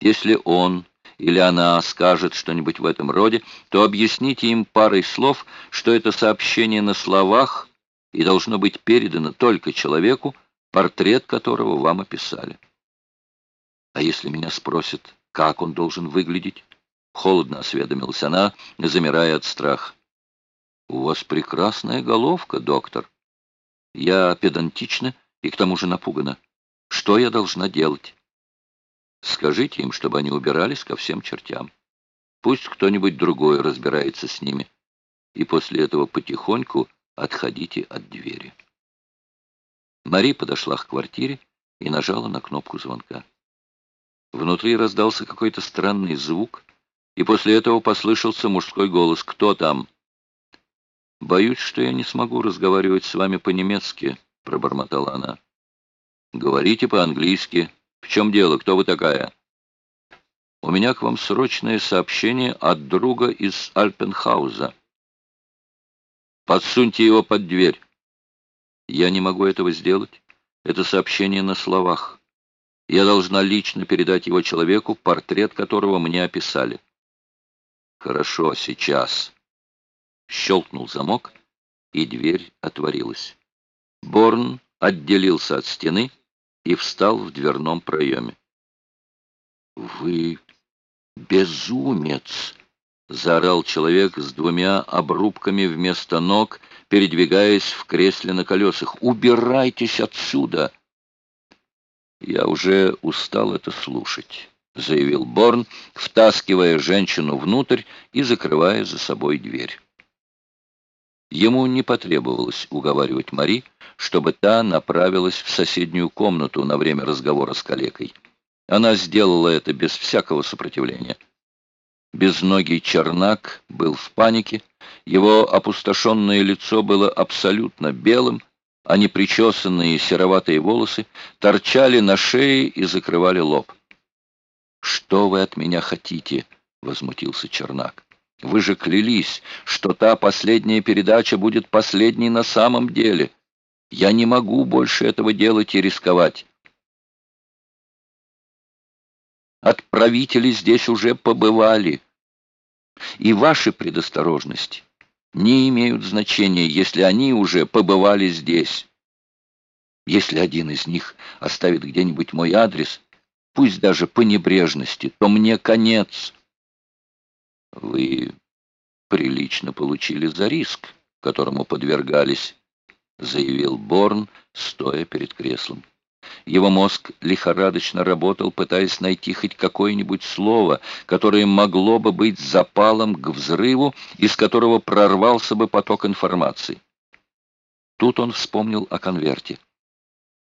Если он или она скажет что-нибудь в этом роде, то объясните им парой слов, что это сообщение на словах и должно быть передано только человеку, портрет которого вам описали. А если меня спросят, как он должен выглядеть? Холодно осведомилась она, замирая от страха. У вас прекрасная головка, доктор. Я педантична и к тому же напугана. Что я должна делать? Скажите им, чтобы они убирались ко всем чертям. Пусть кто-нибудь другой разбирается с ними. И после этого потихоньку отходите от двери. Мари подошла к квартире и нажала на кнопку звонка. Внутри раздался какой-то странный звук, и после этого послышался мужской голос. «Кто там?» «Боюсь, что я не смогу разговаривать с вами по-немецки», — пробормотала она. «Говорите по-английски. Чем дело? Кто вы такая?» «У меня к вам срочное сообщение от друга из Альпенхауза. Подсуньте его под дверь». «Я не могу этого сделать. Это сообщение на словах. Я должна лично передать его человеку, портрет которого мне описали». «Хорошо, сейчас». Щелкнул замок, и дверь отворилась. Борн отделился от стены и встал в дверном проеме. «Вы безумец!» — заорал человек с двумя обрубками вместо ног, передвигаясь в кресле на колесах. «Убирайтесь отсюда!» «Я уже устал это слушать», — заявил Борн, втаскивая женщину внутрь и закрывая за собой дверь. Ему не потребовалось уговаривать Мари, чтобы та направилась в соседнюю комнату на время разговора с калекой. Она сделала это без всякого сопротивления. Безногий Чернак был в панике, его опустошенное лицо было абсолютно белым, а непричесанные сероватые волосы торчали на шее и закрывали лоб. «Что вы от меня хотите?» — возмутился Чернак. Вы же клялись, что та последняя передача будет последней на самом деле. Я не могу больше этого делать и рисковать. Отправители здесь уже побывали. И ваши предосторожности не имеют значения, если они уже побывали здесь. Если один из них оставит где-нибудь мой адрес, пусть даже по небрежности, то мне конец. Вы прилично получили за риск, которому подвергались, заявил Борн, стоя перед креслом. Его мозг лихорадочно работал, пытаясь найти хоть какое-нибудь слово, которое могло бы быть запалом к взрыву, из которого прорвался бы поток информации. Тут он вспомнил о конверте.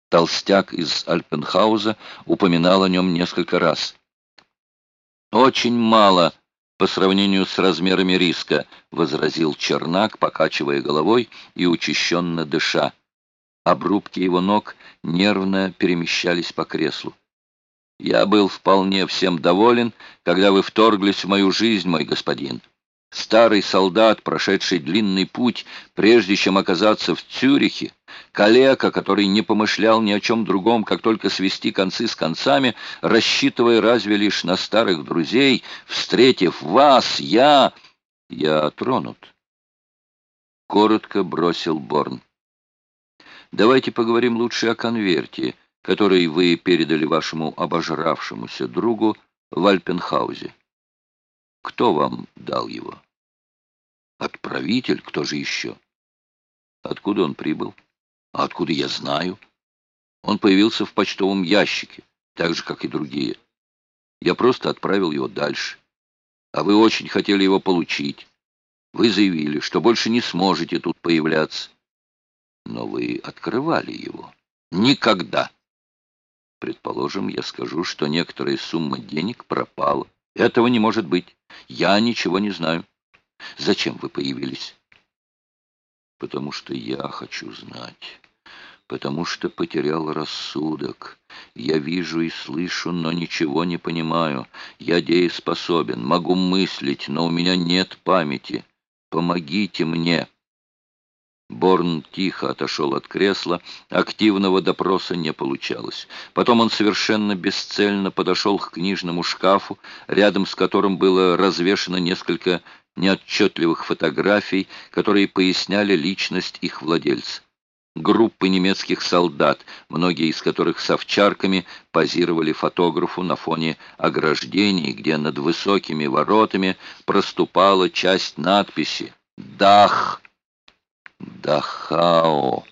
Толстяк из Альпенхауза упоминал о нем несколько раз. «Очень мало по сравнению с размерами риска», — возразил Чернак, покачивая головой и учащенно дыша. Обрубки его ног нервно перемещались по креслу. «Я был вполне всем доволен, когда вы вторглись в мою жизнь, мой господин. Старый солдат, прошедший длинный путь, прежде чем оказаться в Цюрихе, калека, который не помышлял ни о чем другом, как только свести концы с концами, рассчитывая разве лишь на старых друзей, встретив вас, я... я тронут. Коротко бросил Борн. Давайте поговорим лучше о конверте, который вы передали вашему обожравшемуся другу в Альпенхаузе. Кто вам дал его? Отправитель, кто же еще? Откуда он прибыл? А откуда я знаю? Он появился в почтовом ящике, так же, как и другие. Я просто отправил его дальше. А вы очень хотели его получить. Вы заявили, что больше не сможете тут появляться. Но вы открывали его. Никогда. Предположим, я скажу, что некоторая сумма денег пропала. Этого не может быть. Я ничего не знаю. Зачем вы появились? Потому что я хочу знать. Потому что потерял рассудок. Я вижу и слышу, но ничего не понимаю. Я дееспособен, могу мыслить, но у меня нет памяти. Помогите мне. Борн тихо отошел от кресла, активного допроса не получалось. Потом он совершенно бесцельно подошел к книжному шкафу, рядом с которым было развешено несколько неотчетливых фотографий, которые поясняли личность их владельца. Группы немецких солдат, многие из которых с овчарками позировали фотографу на фоне ограждений, где над высокими воротами проступала часть надписи «Дах». Дахао.